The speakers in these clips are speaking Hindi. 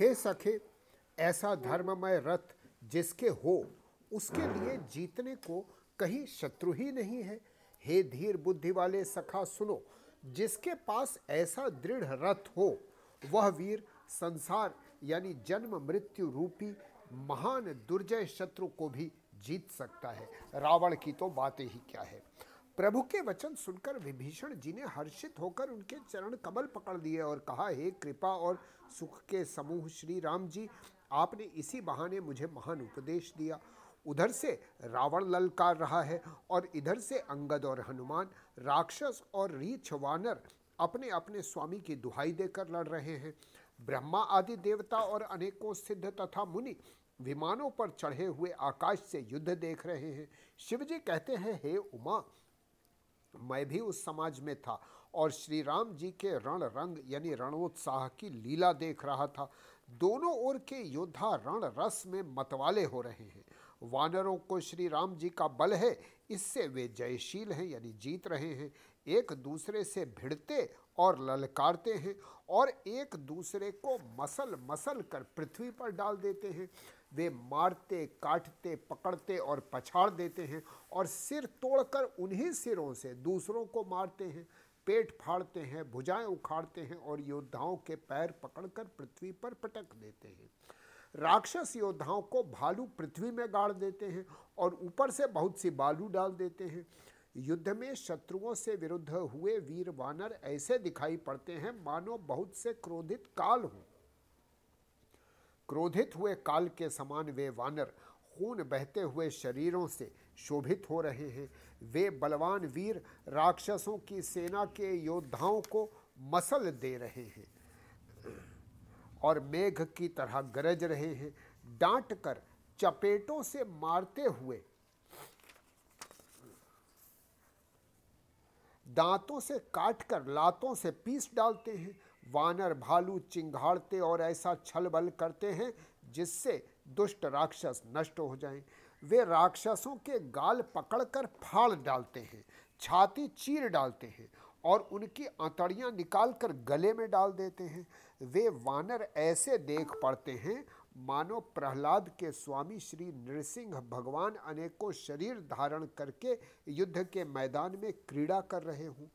हे सखे, ऐसा धर्ममय रथ जिसके हो, उसके लिए जीतने को कहीं शत्रु ही नहीं है। हे धीर बुद्धि वाले सखा, सुनो, जिसके पास ऐसा दृढ़ रथ हो, वह वीर संसार यानी जन्म मृत्यु रूपी महान दुर्जय शत्रु को भी जीत सकता है। रावण की तो बातें ही क्या है। प्रभु के वचन सुनकर विभीषण जी ने हर्षित होकर उनके चरण कमल पकड़ लिए और कहा, हे कृपा और सुख के समूह श्री राम जी, आपने इसी बहाने मुझे महान उपदेश दिया। उधर से रावण ललकार रहा है और इधर से अंगद और हनुमान, राक्षस और रीछ वानर अपने अपने स्वामी की दुहाई देकर लड़ रहे हैं। ब्रह्मा आदि देवता और अनेकों सिद्ध तथा मुनि विमानों पर चढ़े हुए आकाश से युद्ध देख रहे हैं। शिव जी कहते हैं, हे उमा मैं भी उस समाज में था और श्री राम जी के रण रंग यानी रणोत्साह की लीला देख रहा था। दोनों ओर के योद्धा रण रस में मतवाले हो रहे हैं। वानरों को श्री राम जी का बल है, इससे वे जयशील हैं यानी जीत रहे हैं। एक दूसरे से भिड़ते और ललकारते हैं और एक दूसरे को मसल मसल कर पृथ्वी पर डाल देते हैं। वे मारते, काटते, पकड़ते और पछाड़ देते हैं और सिर तोड़कर उन्हीं सिरों से दूसरों को मारते हैं। पेट फाड़ते हैं, भुजाएँ उखाड़ते हैं और योद्धाओं के पैर पकड़कर पृथ्वी पर पटक देते हैं। राक्षस योद्धाओं को भालू पृथ्वी में गाड़ देते हैं और ऊपर से बहुत सी बालू डाल देते हैं। युद्ध में शत्रुओं से विरुद्ध हुए वीर वानर ऐसे दिखाई पड़ते हैं, मानो बहुत से क्रोधित काल हों। क्रोधित हुए काल के समान वे वानर खून बहते हुए शरीरों से शोभित हो रहे हैं। वे बलवान वीर राक्षसों की सेना के योद्धाओं को मसल दे रहे हैं और मेघ की तरह गरज रहे हैं। डांट कर चपेटों से मारते हुए दांतों से काटकर लातों से पीस डालते हैं। वानर भालू चिंगाड़ते और ऐसा छल बल करते हैं जिससे दुष्ट राक्षस नष्ट हो जाएँ। वे राक्षसों के गाल पकड़कर फाड़ डालते हैं, छाती चीर डालते हैं और उनकी आंतड़ियाँ निकाल कर गले में डाल देते हैं वे वानर ऐसे देख पड़ते हैं, मानो प्रहलाद के स्वामी श्री नृसिंह भगवान अनेकों शरीर धारण करके युद्ध के मैदान में क्रीड़ा कर रहे हों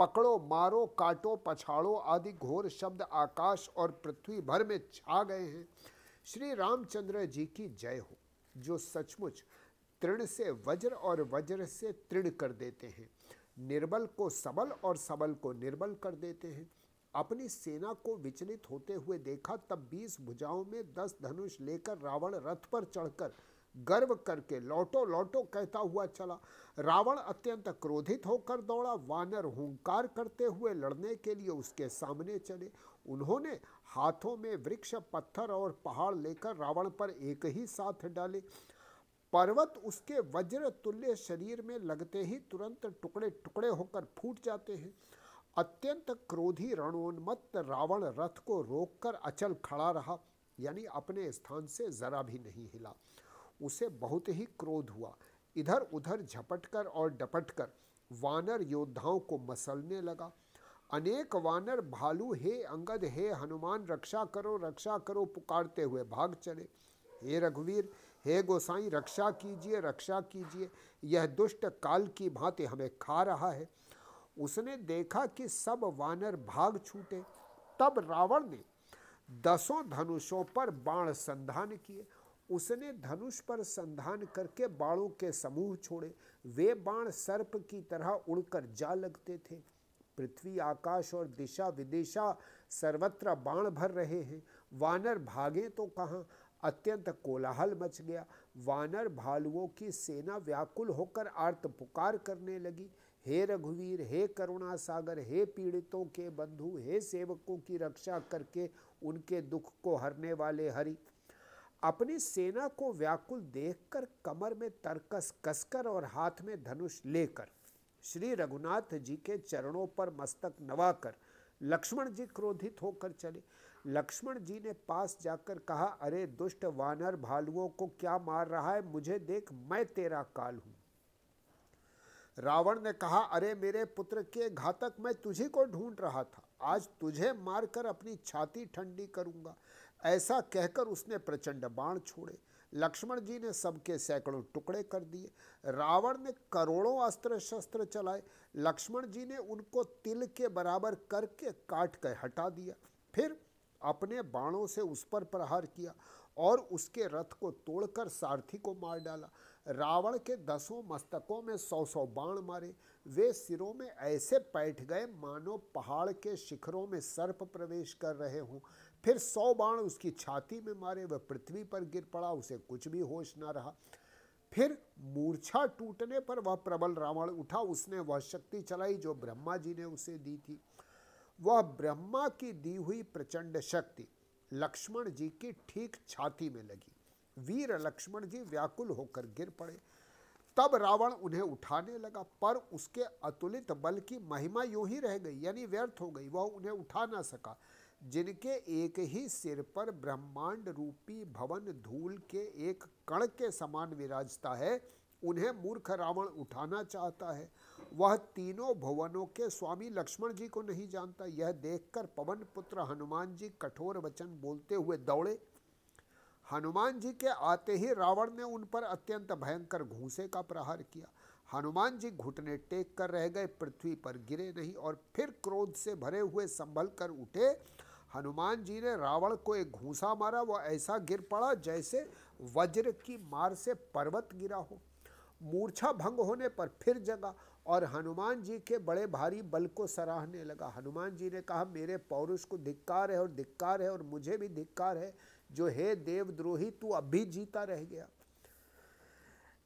पकड़ो, मारो, काटो, पछाड़ो आदि घोर शब्द आकाश और पृथ्वी भर में छा गए हैं। श्री रामचंद्र जी की जय हो, जो सचमुच तृण से वज्र और वज्र से तृण कर देते हैं। निर्बल को सबल और सबल को निर्बल कर देते हैं। अपनी सेना को विचलित होते हुए देखा, तब बीस भुजाओं में दस धनुष लेकर रावण रथ पर चढ़कर गर्व करके लौटो लौटो कहता हुआ चला। रावण अत्यंत क्रोधित होकर दौड़ा। वानर हुंकार करते हुए लड़ने के लिए उसके सामने चले। उन्होंने हाथों में वृक्ष, पत्थर और पहाड़ लेकर रावण पर एक ही साथ डाले। पर्वत उसके वज्र तुल्य शरीर में लगते ही तुरंत टुकड़े टुकड़े होकर फूट जाते हैं। अत्यंत क्रोधी रणोन्मत्त रावण रथ को रोककर अचल खड़ा रहा, यानी अपने स्थान से जरा भी नहीं हिला। उसे बहुत ही क्रोध हुआ। इधर उधर झपटकर और डपटकर वानर योद्धाओं को मसलने लगा। अनेक वानर, भालू, हे अंगद, हे हनुमान, रक्षा करो रक्षा करो, पुकारते हुए भाग चले। हे रघुवीर, हे गोसाई, रक्षा कीजिए रक्षा कीजिए, यह दुष्ट काल की भांति हमें खा रहा है। उसने देखा कि सब वानर भाग छूटे। तब रावण ने दसों धनुषों पर बाण संधान किए उसने धनुष पर संधान करके बाणों के समूह छोड़े। वे बाण सर्प की तरह उड़कर जा लगते थे। पृथ्वी, आकाश और दिशा विदिशा सर्वत्र बाण भर रहे हैं। वानर भागे तो कहाँ? अत्यंत कोलाहल मच गया। वानर भालुओं की सेना व्याकुल होकर आर्त पुकार करने लगी। हे रघुवीर, हे करुणा सागर हे पीड़ितों के बंधु, हे सेवकों की रक्षा करके उनके दुख को हरने वाले हरि अपनी सेना को व्याकुल देखकर कमर में तरकस कसकर और हाथ में धनुष लेकर श्री रघुनाथ जी के चरणों पर मस्तक नवाकर लक्ष्मण जी क्रोधित होकर चले। लक्ष्मण जी ने पास जाकर कहा, अरे दुष्ट वानर भालुओं को क्या मार रहा है? मुझे देख मैं तेरा काल हूँ। रावण ने कहा, अरे मेरे पुत्र के घातक मैं तुझे को ढूंढ रहा था। आज तुझे मारकर अपनी छाती ठंडी करूँगा। ऐसा कहकर उसने प्रचंड बाण छोड़े। लक्ष्मण जी ने सबके सैकड़ों टुकड़े कर दिए। रावण ने करोड़ों अस्त्र शस्त्र चलाए। लक्ष्मण जी ने उनको तिल के बराबर करके काट कर हटा दिया। फिर अपने बाणों से उस पर प्रहार किया और उसके रथ को तोड़कर सारथी को मार डाला। रावण के दसों मस्तकों में सौ सौ बाण मारे। वे सिरों में ऐसे बैठ गए मानो पहाड़ के शिखरों में सर्प प्रवेश कर रहे हों। फिर सौ बाण उसकी छाती में मारे, वह पृथ्वी पर गिर पड़ा, उसे कुछ भी होश न रहा। फिर मूर्छा टूटने पर वह प्रबल रावण उठा, उसने वह शक्ति चलाई जो ब्रह्मा जी ने उसे दी थी। वह ब्रह्मा की दी हुई प्रचंड शक्ति लक्ष्मण जी की ठीक छाती में लगी। वीर लक्ष्मण जी व्याकुल होकर गिर पड़े। तब रावण उन्हें उठाने लगा, पर उसके अतुलित बल की महिमा यूँ ही रह गई, यानी व्यर्थ हो गई। वह उन्हें उठा ना सका। जिनके एक ही सिर पर ब्रह्मांड रूपी भवन धूल के एक कण के समान विराजता है, उन्हें मूर्ख रावण उठाना चाहता है। वह तीनों भुवनों के स्वामी लक्ष्मण जी को नहीं जानता। यह देखकर पवन पुत्र हनुमान जी कठोर वचन बोलते हुए दौड़े। हनुमान जी के आते ही रावण ने उन पर अत्यंत भयंकर घूसे का प्रहार किया। हनुमान जी घुटने टेक कर रह गए, पृथ्वी पर गिरे नहीं और फिर क्रोध से भरे हुए संभल कर उठे। हनुमान जी ने रावण को एक घूसा मारा, वह ऐसा गिर पड़ा जैसे वज्र की मार से पर्वत गिरा हो। मूर्छा भंग होने पर फिर जगा और हनुमान जी के बड़े भारी बल को सराहने लगा। हनुमान जी ने कहा, मेरे पौरुष को धिक्कार है और धिक्कार है और मुझे भी धिक्कार है। जो हे देवद्रोही, तू अभी जीता रह गया।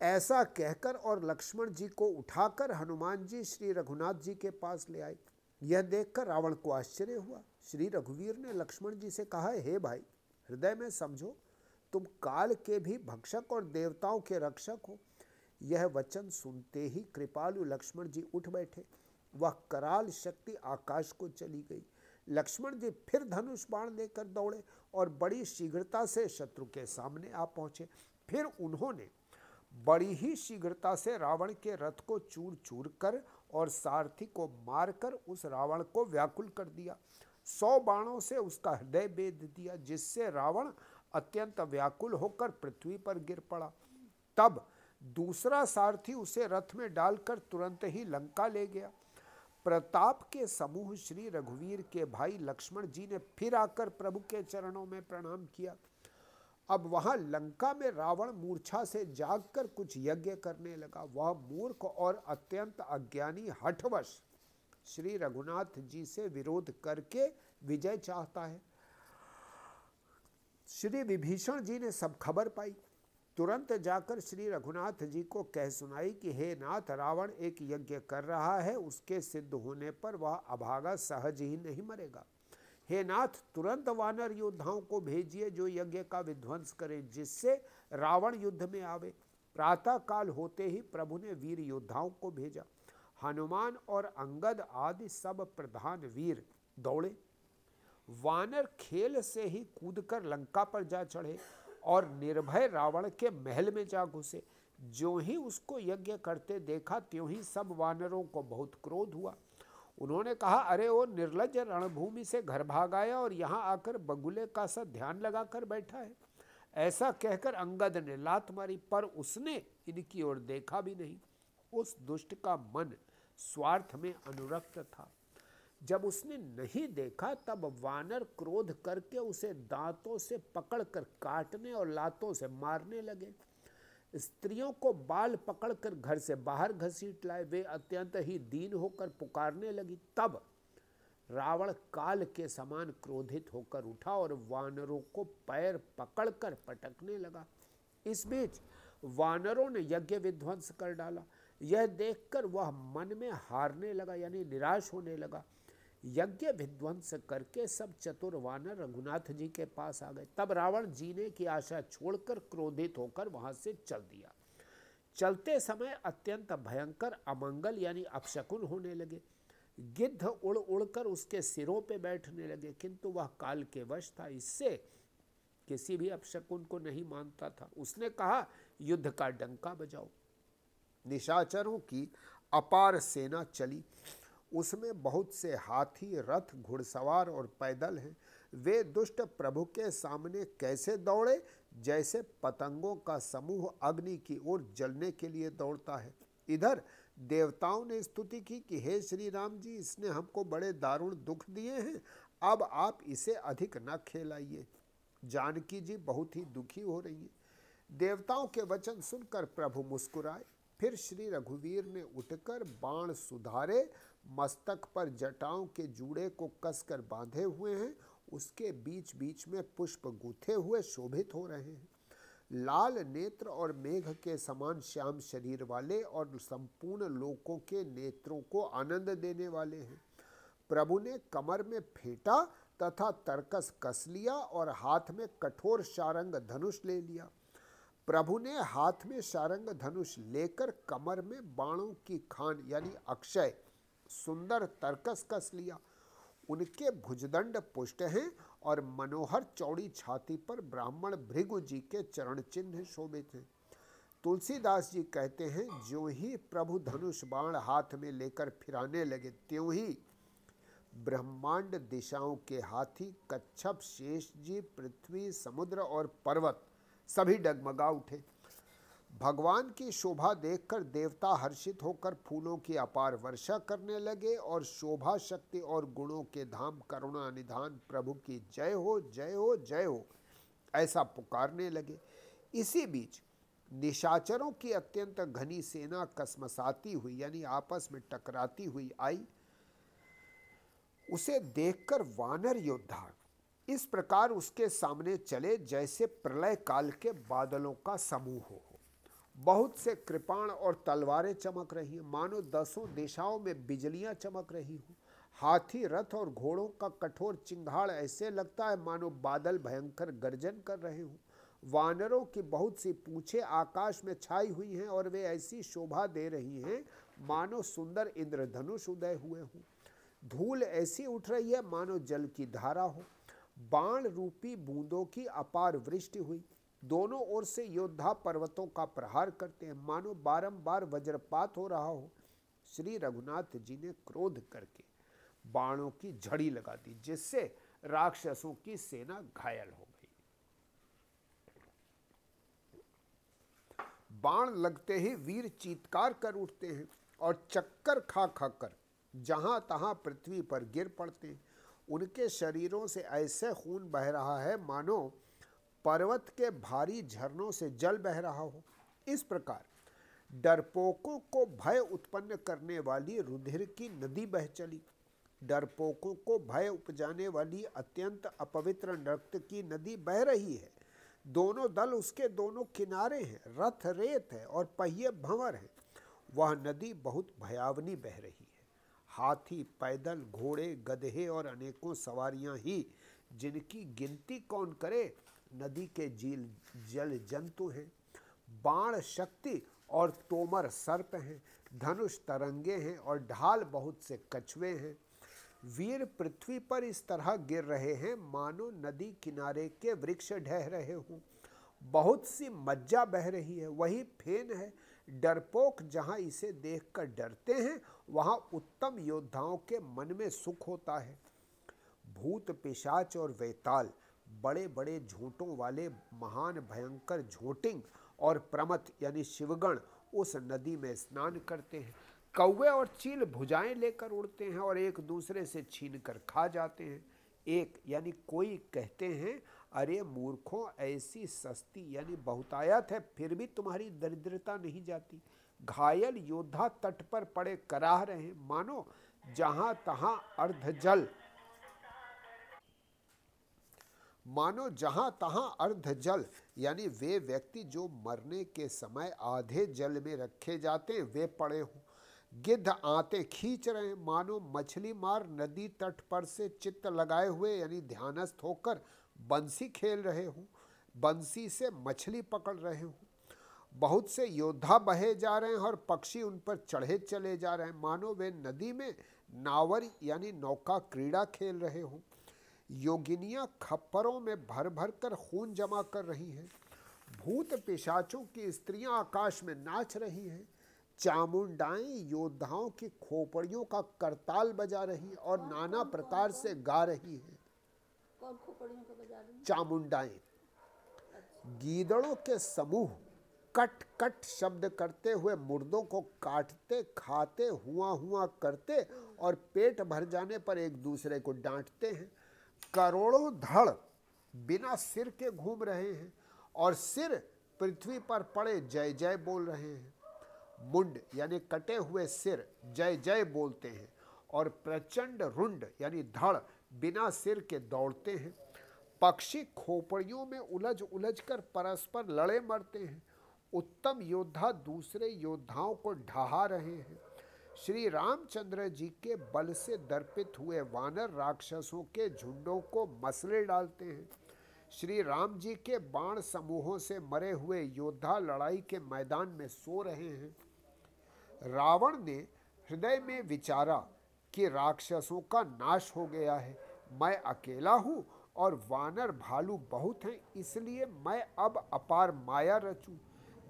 ऐसा कहकर और लक्ष्मण जी को उठाकर हनुमान जी श्री रघुनाथ जी के पास ले आए। यह देखकर रावण को आश्चर्य हुआ। श्री रघुवीर ने लक्ष्मण जी से कहा, हे भाई, हृदय में समझो, तुम काल के भी भक्षक और देवताओं के रक्षक हो। यह वचन सुनते ही कृपालु लक्ष्मण जी उठ बैठे। वह कराल शक्ति आकाश को चली गई। लक्ष्मण जी फिर धनुष बाण लेकर दौड़े और बड़ी शीघ्रता से शत्रु के सामने आ पहुँचे। फिर उन्होंने बड़ी ही शीघ्रता से रावण के रथ को चूर चूर कर और सारथी को मारकर उस रावण को व्याकुल कर दिया। सौ बाणों से उसका हृदय बेद दिया, जिससे रावण अत्यंत व्याकुल होकर पृथ्वी पर गिर पड़ा। तब दूसरा सारथी उसे रथ में डालकर तुरंत ही लंका ले गया। प्रताप के समूह श्री रघुवीर के भाई लक्ष्मण जी ने फिर आकर प्रभु के चरणों में प्रणाम किया। अब वहाँ लंका में रावण मूर्छा से जागकर कुछ यज्ञ करने लगा। वह मूर्ख और अत्यंत अज्ञानी हठवश श्री रघुनाथ जी से विरोध करके विजय चाहता है। श्री विभीषण जी ने सब खबर पाई। तुरंत जाकर श्री रघुनाथ जी को कह सुनाई कि, हे नाथ, रावण एक यज्ञ कर रहा है, उसके सिद्ध होने पर वह अभागा सहज ही नहीं मरेगा। हे नाथ, तुरंत वानर योद्धाओं को भेजिए जो यज्ञ का विध्वंस करें, जिससे रावण युद्ध में आवे। प्रातः काल होते ही प्रभु ने वीर योद्धाओं को भेजा। हनुमान और अंगद आदि सब प्रधान वीर दौड़े। वानर खेल से ही कूदकर लंका पर जा चढ़े और निर्भय रावण के महल में जा घुसे। जो ही उसको यज्ञ करते देखा, त्यों ही सब वानरों को बहुत क्रोध हुआ। उन्होंने कहा, अरे वो निर्लज रणभूमि से घर भाग आया और यहाँ आकर बगुले का सा ध्यान लगाकर बैठा है। ऐसा कहकर अंगद ने लात मारी, पर उसने इनकी ओर देखा भी नहीं। उस दुष्ट का मन स्वार्थ में अनुरक्त था। जब उसने नहीं देखा, तब वानर क्रोध करके उसे दांतों से पकड़कर काटने और लातों से मारने लगे। स्त्रियों को बाल पकड़कर घर से बाहर घसीट लाए। वे अत्यंत ही दीन होकर पुकारने लगी। तब रावण काल के समान क्रोधित होकर उठा और वानरों को पैर पकड़कर पटकने लगा। इस बीच वानरों ने यज्ञ विध्वंस कर डाला। यह देखकर वह मन में हारने लगा, यानी निराश होने लगा। यज्ञ विध्वंस करके सब चतुर वानर रघुनाथ जी के पास आ गए। तब रावण जीने की आशा छोड़कर क्रोधित होकर वहाँ से चल दिया। चलते समय अत्यंत भयंकर अमंगल, यानी अपशकुन होने लगे। गिद्ध उड़ उड़कर उसके सिरों पे बैठने लगे, किंतु वह काल के वश था। इससे किसी भी अपशकुन को नहीं मानता था। उसने कहा, युद्ध का डंका बजाओ। निशाचरों की अपार सेना चली। उसमें बहुत से हाथी, रथ, घुड़सवार और पैदल हैं। वे दुष्ट प्रभु के सामने कैसे दौड़े? जैसे पतंगों का समूह अग्नि की ओर जलने के लिए दौड़ता है। इधर देवताओं ने स्तुति की कि हे श्री राम जी, इसने हमको बड़े दारुण दुख दिए हैं। अब आप इसे अधिक न खेलाइए। जानकी जी बहुत ही दुखी हो रही है। देवताओं के वचन सुनकर प्रभु मुस्कुराए। फिर श्री रघुवीर ने उठकर बाण सुधारे, मस्तक पर जटाओं के जूड़े को कसकर बांधे हुए हैं, उसके बीच बीच में पुष्प गूथे हुए शोभित हो रहे हैं। लाल नेत्र और मेघ के समान श्याम शरीर वाले और संपूर्ण लोकों के नेत्रों को आनंद देने वाले हैं। प्रभु ने कमर में फेंटा तथा तरकस कस लिया और हाथ में कठोर शारंग धनुष ले लिया। प्रभु ने हाथ में सारंग धनुष लेकर कमर में बाणों की खान, यानी अक्षय, सुंदर तरकस कस लिया। उनके भुजदंड पुष्ट हैं और मनोहर चौड़ी छाती पर ब्राह्मण भृगु जी के चरण चिन्ह शोभित हैं। तुलसीदास जी कहते हैं जो ही प्रभु धनुष बाण हाथ में लेकर फिराने लगे, त्यों ही ब्रह्मांड दिशाओं के हाथी कच्छप शेष जी, पृथ्वी, समुद्र और पर्वत सभी डगमगा उठे। भगवान की शोभा देखकर देवता हर्षित होकर फूलों की अपार वर्षा करने लगे और शोभा शक्ति और गुणों के धाम करुणा निधान प्रभु की जय हो जय हो जय हो, ऐसा पुकारने लगे। इसी बीच निशाचरों की अत्यंत घनी सेना कसमसाती हुई, यानी आपस में टकराती हुई आई। उसे देखकर वानर योद्धा इस प्रकार उसके सामने चले जैसे प्रलय काल के बादलों का समूह हो। बहुत से कृपाण और तलवारें चमक रही हैं। मानो दसों दिशाओं में बिजलियाँ चमक रही हूँ। हाथी, रथ और घोड़ों का कठोर चिंगाड़ ऐसे लगता है मानो बादल भयंकर गर्जन कर रहे हूँ। वानरों की बहुत सी पूछे आकाश में छाई हुई हैं और वे ऐसी शोभा दे रही हैं मानो सुंदर इंद्रधनुष उदय हुए हों। धूल ऐसी उठ रही है मानो जल की धारा हो। बाण रूपी बूंदों की अपार वृष्टि हुई। दोनों ओर से योद्धा पर्वतों का प्रहार करते हैं। मानो बारंबार वज्रपात हो रहा हो, श्री रघुनाथ जी ने क्रोध करके बाणों की झड़ी लगा दी, जिससे राक्षसों की सेना घायल हो गई। बाण लगते ही वीर चीतकार कर उठते हैं और चक्कर खा खा कर जहाँ तहां पृथ्वी पर गिर पड़ते हैं। उनके शरीरों से ऐसे खून बह रहा है, मानो पर्वत के भारी झरनों से जल बह रहा हो। इस प्रकार डरपोकों को भय उत्पन्न करने वाली रुधिर की नदी बह चली। डरपोकों को भय उपजाने वाली अत्यंत अपवित्र रक्त की नदी बह रही है। दोनों दल उसके दोनों किनारे हैं, रथ रेत है और पहिए भंवर है। वह नदी बहुत भयावनी बह रही है। हाथी, पैदल, घोड़े, गधे और अनेकों सवारियाँ ही, जिनकी गिनती कौन करे? नदी के झील जल जंतु हैं, बाण शक्ति और तोमर सर्प हैं, धनुष तरंगे हैं और ढाल बहुत से कछुए हैं। वीर पृथ्वी पर इस तरह गिर रहे हैं, मानो नदी किनारे के वृक्ष ढह रहे हों। बहुत सी मज्जा बह रही है, वही फेन है डरपोक जहाँ इसे देखकर डरते हैं, वहाँ उत्तम योद्धाओं के मन में सुख होता है। भूत, पिशाच और वेताल बड़े बड़े झूठों वाले महान भयंकर झोटिंग और प्रमथ यानी शिवगण उस नदी में स्नान करते हैं। कौवे और चील भुजाएँ लेकर उड़ते हैं और एक दूसरे से छीन कर खा जाते हैं। एक यानी कोई कहते हैं अरे मूर्खों, ऐसी सस्ती यानी बहुतायत है, फिर भी तुम्हारी दरिद्रता नहीं जाती। घायल योद्धा तट पर पड़े कराह रहे मानो जहाँ तहां अर्ध जल मानो जहाँ तहां अर्ध जल यानी वे व्यक्ति जो मरने के समय आधे जल में रखे जाते वे पड़े हों। गिद्ध आते खींच रहे मानो मछली मार नदी तट पर से चित्त लगाए हुए, यानी ध्यानस्थ होकर बंसी खेल रहे हों, बंसी से मछली पकड़ रहे हों। बहुत से योद्धा बहे जा रहे हैं और पक्षी उन पर चढ़े चले जा रहे हैं। मानो वे नदी में नावर यानी नौका क्रीड़ा खेल रहे हों। योगिनियाँ खप्परों में भर भर कर खून जमा कर रही हैं। भूत पिशाचों की स्त्रियाँ आकाश में नाच रही हैं। चामुंडाएँ योद्धाओं की खोपड़ियों का करताल बजा रही और नाना प्रकार से गा रही हैं कौन खोपड़ियों को बजा रही हैं? चामुंडाएँ। गीदड़ों के समूह कट कट शब्द करते हुए मुर्दों को काटते खाते हुआ हुआ करते और पेट भर जाने पर एक दूसरे को डांटते हैं। करोड़ों धड़ बिना सिर के घूम रहे हैं और सिर पृथ्वी पर पड़े जय जय बोल रहे हैं। मुंड यानी कटे हुए सिर जय जय बोलते हैं और प्रचंड रुंड यानी धड़ बिना सिर के दौड़ते हैं। पक्षी खोपड़ियों में उलझ उलझ कर परस्पर लड़े मरते हैं। उत्तम योद्धा दूसरे योद्धाओं को ढहा रहे हैं। श्री रामचंद्र जी के बल से दर्पित हुए वानर राक्षसों के झुंडों को मसले डालते हैं। श्री राम जी के बाण समूहों से मरे हुए योद्धा लड़ाई के मैदान में सो रहे हैं। रावण ने हृदय में विचारा कि राक्षसों का नाश हो गया है। मैं अकेला हूँ और वानर भालू बहुत हैं, इसलिए मैं अब अपार माया रचूं।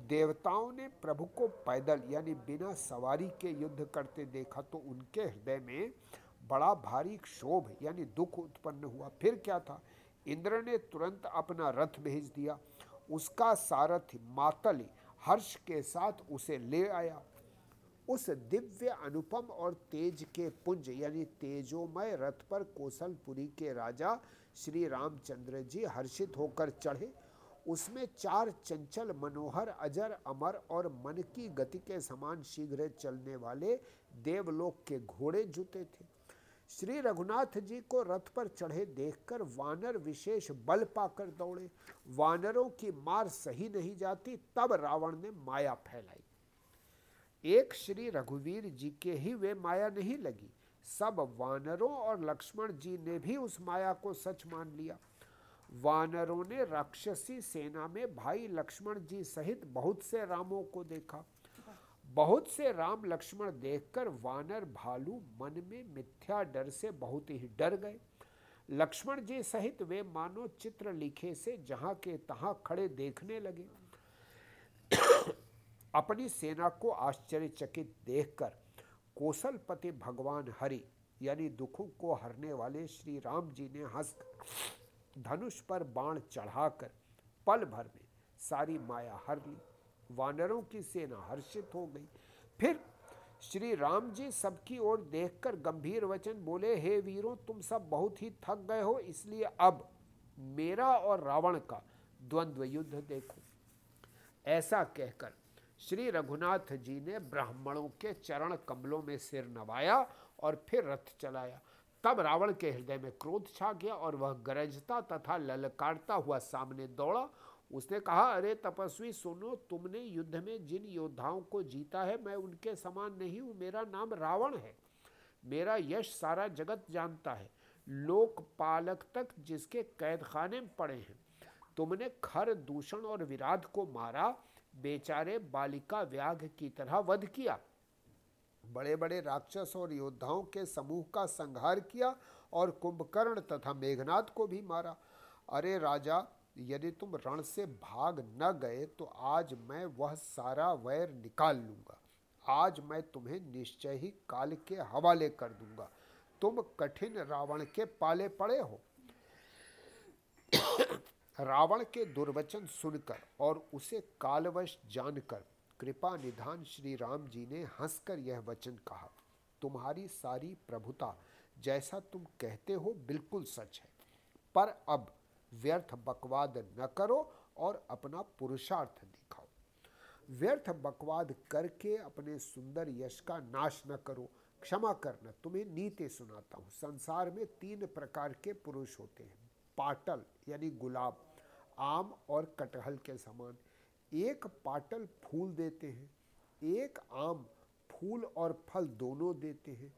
देवताओं ने प्रभु को पैदल, यानी बिना सवारी के युद्ध करते देखा तो उनके हृदय में बड़ा भारी क्षोभ, यानी दुख उत्पन्न हुआ। फिर क्या था? इंद्र ने तुरंत अपना रथ भेज दिया। उसका सारथी मातली हर्ष के साथ उसे ले आया। उस दिव्य अनुपम और तेज के पुंज, यानी तेजोमय रथ पर कौशलपुरी के राजा श्री रामचंद्र जी हर्षित होकर चढ़े। उसमें चार चंचल, मनोहर, अजर, अमर और मन की गति के समान शीघ्र चलने वाले देवलोक के घोड़े जुते थे। श्री रघुनाथ जी को रथ पर चढ़े देखकर वानर विशेष बल पाकर दौड़े। वानरों की मार सही नहीं जाती, तब रावण ने माया फैलाई। एक श्री रघुवीर जी के ही वे माया नहीं लगी। सब वानरों और लक्ष्मण जी ने भी उस माया को सच मान लिया। वानरों ने राक्षसी सेना में भाई लक्ष्मण जी सहित बहुत से रामों को देखा। बहुत से राम लक्ष्मण देखकर वानर भालू मन में मिथ्या डर से बहुत ही डर गए। लक्ष्मण जी सहित वे मानो चित्र लिखे से जहाँ के तहाँ खड़े देखने लगे। अपनी सेना को आश्चर्यचकित देखकर कौशलपति भगवान हरि, यानी दुखों को हरने वाले श्री राम जी ने हंस धनुष पर बाण चढ़ाकर पल भर में सारी माया हर ली। वानरों की सेना हर्षित हो गई। फिर श्री राम जी सबकी ओर देखकर गंभीर वचन बोले, हे वीरों, तुम सब बहुत ही थक गए हो, इसलिए अब मेरा और रावण का द्वंद्व युद्ध देखो। ऐसा कहकर श्री रघुनाथ जी ने ब्राह्मणों के चरण कमलों में सिर नवाया और फिर रथ चलाया। तब रावण के हृदय में क्रोध छा गया और वह गरजता तथा ललकारता हुआ सामने दौड़ा। उसने कहा, अरे तपस्वी, सुनो, तुमने युद्ध में जिन योद्धाओं को जीता है, मैं उनके समान नहीं हूँ। मेरा नाम रावण है। मेरा यश सारा जगत जानता है। लोकपालक तक जिसके कैद खाने में पड़े हैं। तुमने खर दूषण और विराध को मारा बेचारे बालिका व्याघ की तरह वध किया। बड़े बड़े राक्षस और योद्धाओं के समूह का संहार किया और कुंभकर्ण तथा मेघनाथ को भी मारा। अरे राजा, यदि तुम रण से भाग न गए तो आज मैं वह सारा वैर निकाल लूँगा। आज मैं तुम्हें निश्चय ही काल के हवाले कर दूँगा। तुम कठिन रावण के पाले पड़े हो। रावण के दुर्वचन सुनकर और उसे कालवश जानकर कृपा निधान श्री राम जी ने हंसकर यह वचन कहा, तुम्हारी सारी प्रभुता जैसा तुम कहते हो बिल्कुल सच है। पर अब व्यर्थ बकवाद न करो और अपना पुरुषार्थ दिखाओ। व्यर्थ बकवाद करके अपने सुंदर यश का नाश न करो। क्षमा करना, तुम्हें नीति सुनाता हूँ। संसार में तीन प्रकार के पुरुष होते हैं। पाटल यानी गुलाब आम और कटहल के समान। एक पाटल फूल देते हैं एक आम फूल और फल दोनों देते हैं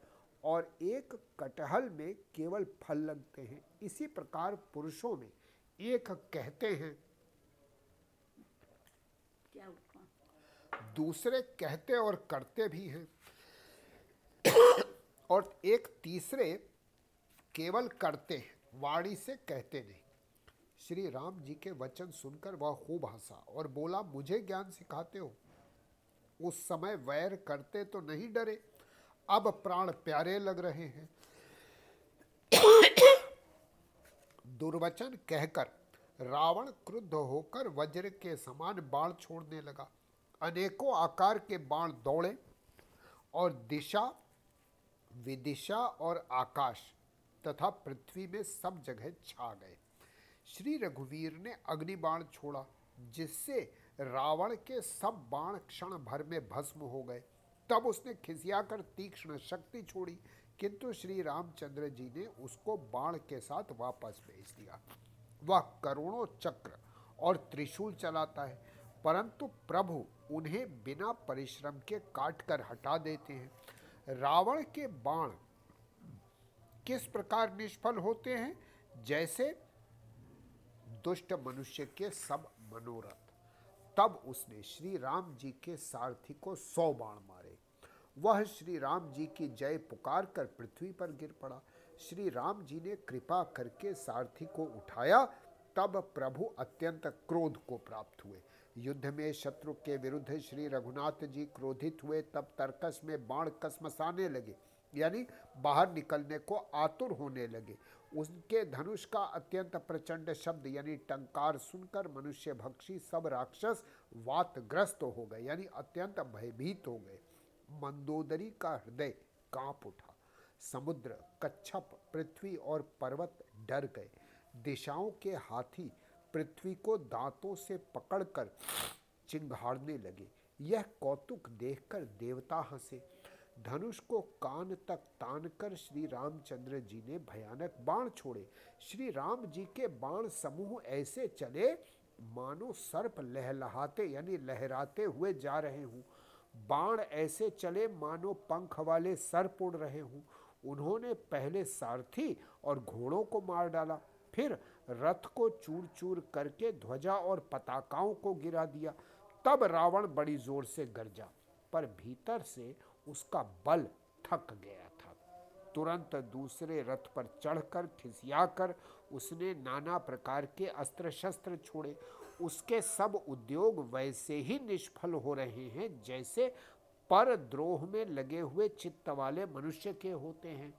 और एक कटहल में केवल फल लगते हैं। इसी प्रकार पुरुषों में एक कहते हैं। क्या दूसरे कहते और करते भी हैं और एक तीसरे केवल करते हैं। वाणी से कहते नहीं। श्री राम जी के वचन सुनकर वह खूब हंसा और बोला, मुझे ज्ञान सिखाते हो? उस समय वैर करते तो नहीं डरे। अब प्राण प्यारे लग रहे हैं। दुर्वचन कहकर रावण क्रुद्ध होकर वज्र के समान बाण छोड़ने लगा। अनेकों आकार के बाण दौड़े और दिशा, विदिशा और आकाश तथा पृथ्वी में सब जगह छा गए। श्री रघुवीर ने अग्निबाण छोड़ा, जिससे रावण के सब बाण क्षण भर में भस्म हो गए। तब उसने खिसियाकर तीक्ष्ण शक्ति छोड़ी, किंतु श्री रामचंद्र जी ने उसको बाण के साथ वापस भेज दिया। वह करोड़ों चक्र और त्रिशूल चलाता है, परंतु प्रभु उन्हें बिना परिश्रम के काट कर हटा देते हैं। रावण के बाण किस प्रकार निष्फल होते हैं? जैसे दुष्ट मनुष्य के सब मनोरथ। तब उसने श्री राम जी के सारथी को सौ बाण मारे। वह श्री राम जी की जय पुकार कर पृथ्वी पर गिर पड़ा। श्री राम जी ने कृपा करके सारथी को उठाया। तब प्रभु अत्यंत क्रोध को प्राप्त हुए। युद्ध में शत्रु के विरुद्ध श्री रघुनाथ जी क्रोधित हुए। तब तर्कस में बाण कसमसाने लगे। यानी बाहर निकलने को आतुर होने लगे। उनके धनुष का अत्यंत प्रचंड शब्द यानी टंकार सुनकर मनुष्य भक्षी सब राक्षस वातग्रस्त हो गए, यानी अत्यंत भयभीत हो गए। मंदोदरी का हृदय काँप उठा। समुद्र, कच्छप, पृथ्वी और पर्वत डर गए। दिशाओं के हाथी पृथ्वी को दांतों से पकड़कर चिंगाड़ने लगे। यह कौतुक देखकर देवता हंसे। धनुष को कान तक तान कर श्री रामचंद्र जी ने भयानक बाण छोड़े। श्री राम जी के बाण समूह ऐसे चले, मानो सर्प लहलहाते यानी लहराते हुए जा रहे हूँ। बाण ऐसे चले, मानो पंख वाले सर्प उड़ रहे हूँ। उन्होंने पहले सारथी और घोड़ों को मार डाला, फिर रथ को चूर चूर करके ध्वजा और पताकाओं को गिरा दिया। तब रावण बड़ी ज़ोर से गरजा, पर भीतर से उसका बल थक गया था। तुरंत दूसरे रथ पर चढ़कर, खिसियाकर उसने नाना प्रकार के अस्त्र शस्त्र छोड़े। उसके सब उद्योग वैसे ही निष्फल हो रहे हैं, जैसे पर द्रोह में लगे हुए चित्त वाले मनुष्य के होते हैं।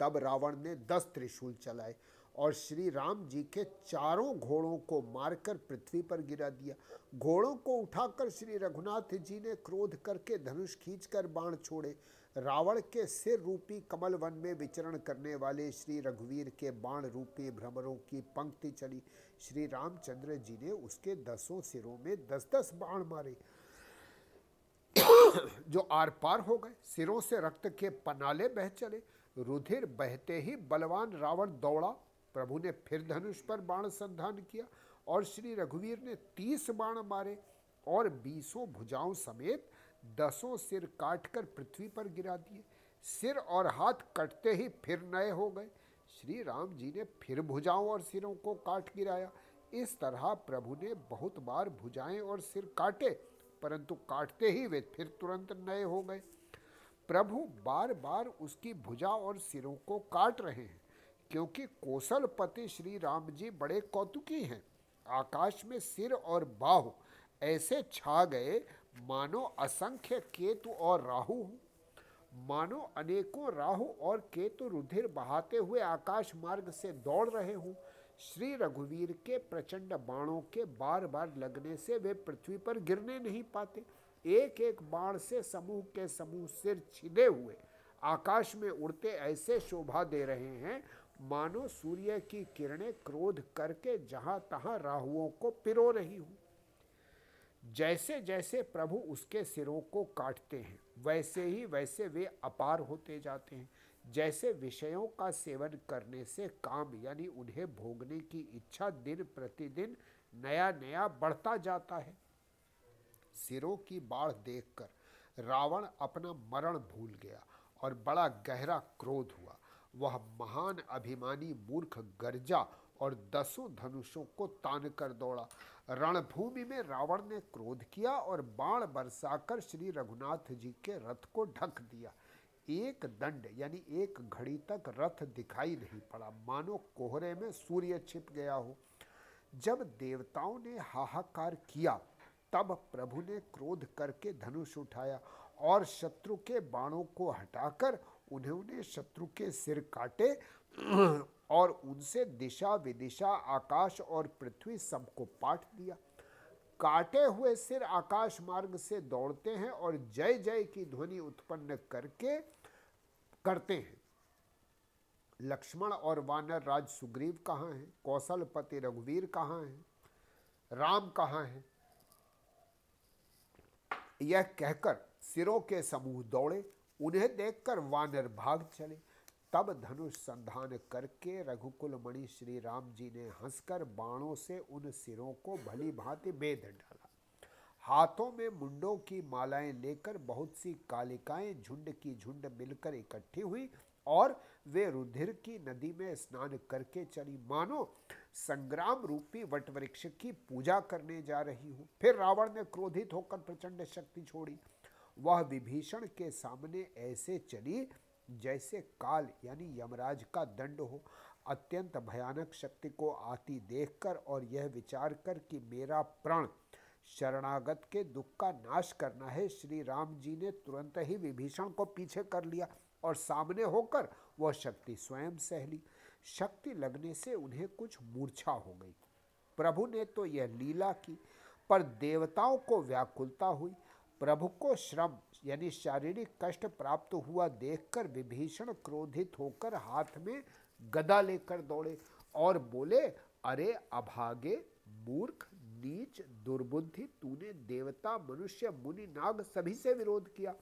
तब रावण ने दस त्रिशूल चलाए। और श्री राम जी के चारों घोड़ों को मारकर पृथ्वी पर गिरा दिया। घोड़ों को उठाकर श्री रघुनाथ जी ने क्रोध करके धनुष खींचकर बाण छोड़े। रावण के सिर रूपी कमल वन में विचरण करने वाले श्री रघुवीर के बाण रूपी भ्रमरों की पंक्ति चली। श्री रामचंद्र जी ने उसके दसों सिरों में दस दस बाण मारे। जो आर पार हो गए। सिरों से रक्त के पनाले बह चले। रुधिर बहते ही बलवान रावण दौड़ा। प्रभु ने फिर धनुष पर बाण संधान किया और श्री रघुवीर ने तीस बाण मारे और बीसों भुजाओं समेत दसों सिर काटकर पृथ्वी पर गिरा दिए। सिर और हाथ कटते ही फिर नए हो गए। श्री राम जी ने फिर भुजाओं और सिरों को काट गिराया। इस तरह प्रभु ने बहुत बार भुजाएँ और सिर काटे, परंतु काटते ही वे फिर तुरंत नए हो गए। प्रभु बार बार उसकी भुजा और सिरों को काट रहे हैं। क्योंकि कौशलपति श्री राम जी बड़े कौतुकी हैं। आकाश में सिर और बाहु ऐसे छा गए, मानो असंख्य केतु और राहु मानो अनेकों राहु और केतु रुधिर बहाते हुए आकाश मार्ग से दौड़ रहे हूँ। श्री रघुवीर के प्रचंड बाणों के बार बार लगने से वे पृथ्वी पर गिरने नहीं पाते। एक एक बाण से समूह के समूह सिर छिदे हुए आकाश में उड़ते ऐसे शोभा दे रहे हैं मानो सूर्य की किरणें क्रोध करके जहाँ तहां राहुओं को पिरो रही हूँ। जैसे जैसे प्रभु उसके सिरों को काटते हैं, वैसे ही वैसे वे अपार होते जाते हैं। जैसे विषयों का सेवन करने से काम, यानी उन्हें भोगने की इच्छा दिन प्रतिदिन नया नया बढ़ता जाता है। सिरों की बाढ़ देखकर रावण अपना मरण भूल गया और बड़ा गहरा क्रोध हुआ। वह महान अभिमानी मूर्ख गर्जा और दसों धनुषों को तान कर दौड़ा। रणभूमि में रावण ने क्रोध किया और बाण बरसाकर श्री रघुनाथ जी के रथ को ढक दिया। एक दंड यानी एक घड़ी तक रथ दिखाई नहीं पड़ा। मानो कोहरे में सूर्य छिप गया हो। जब देवताओं ने हाहाकार किया, तब प्रभु ने क्रोध करके धनुष उठाया और शत्रु के बाणों को हटाकर उन्होंने शत्रु के सिर काटे और उनसे दिशा विदिशा, आकाश और पृथ्वी सबको पाठ दिया। काटे हुए सिर आकाश मार्ग से दौड़ते हैं और जय जय की ध्वनि उत्पन्न करके करते हैं। लक्ष्मण और वानर राज सुग्रीव कहाँ हैं? कौशलपति रघुवीर कहाँ हैं? राम कहाँ हैं? यह कहकर सिरों के समूह दौड़े। उन्हें देखकर वानर भाग चले। तब धनुष संधान करके रघुकुल मणि श्री राम जी ने हंसकर बाणों से उन सिरों को भली भांति बेद डाला। हाथों में मुंडों की मालाएँ लेकर बहुत सी कालिकाएँ झुंड की झुंड मिलकर इकट्ठी हुई और वे रुधिर की नदी में स्नान करके चली। मानो संग्राम रूपी वटवृक्ष की पूजा करने जा रही हूँ। फिर रावण ने क्रोधित होकर प्रचंड शक्ति छोड़ी। वह विभीषण के सामने ऐसे चली जैसे काल यानी यमराज का दंड हो। अत्यंत भयानक शक्ति को आती देखकर और यह विचार कर कि मेरा प्रण शरणागत के दुख का नाश करना है, श्री राम जी ने तुरंत ही विभीषण को पीछे कर लिया और सामने होकर वह शक्ति स्वयं सह ली। शक्ति लगने से उन्हें कुछ मूर्छा हो गई। प्रभु ने तो यह लीला की, पर देवताओं को व्याकुलता हुई। प्रभु को श्रम, यानी शारीरिक कष्ट प्राप्त हुआ देखकर विभीषण क्रोधित होकर हाथ में गदा लेकर दौड़े और बोले, अरे अभागे, मूर्ख, नीच, दुर्बुद्धि, तूने देवता, मनुष्य, मुनि, नाग सभी से विरोध किया।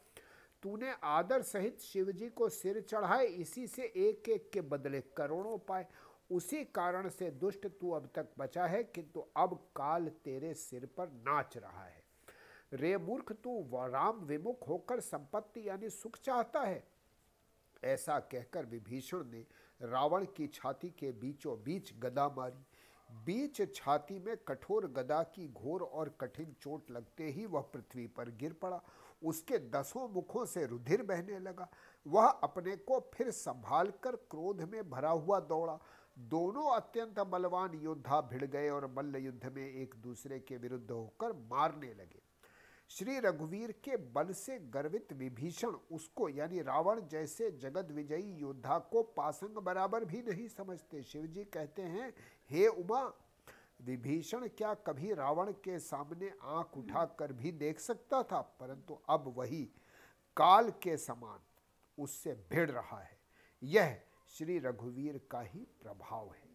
तूने आदर सहित शिवजी को सिर चढ़ाए, इसी से एक एक के बदले करोड़ों पाए। उसी कारण से दुष्ट तू अब तक बचा है, किंतु अब काल तेरे सिर पर नाच रहा है। रे मूर्ख, तू राम विमुख होकर संपत्ति यानी सुख चाहता है। ऐसा कहकर विभीषण ने रावण की छाती के बीचों बीच गदा मारी। बीच छाती में कठोर गदा की घोर और कठिन चोट लगते ही वह पृथ्वी पर गिर पड़ा। उसके दसों मुखों से रुधिर बहने लगा। वह अपने को फिर संभाल कर क्रोध में भरा हुआ दौड़ा। दोनों अत्यंत बलवान योद्धा भिड़ गए और मल्ल युद्ध में एक दूसरे के विरुद्ध होकर मारने लगे। श्री रघुवीर के बल से गर्वित विभीषण उसको, यानी रावण जैसे जगत विजयी योद्धा को पासंग बराबर भी नहीं समझते। शिवजी कहते हैं, हे उमा, विभीषण क्या कभी रावण के सामने आँख उठाकर भी देख सकता था? परंतु अब वही काल के समान उससे भिड़ रहा है। यह श्री रघुवीर का ही प्रभाव है।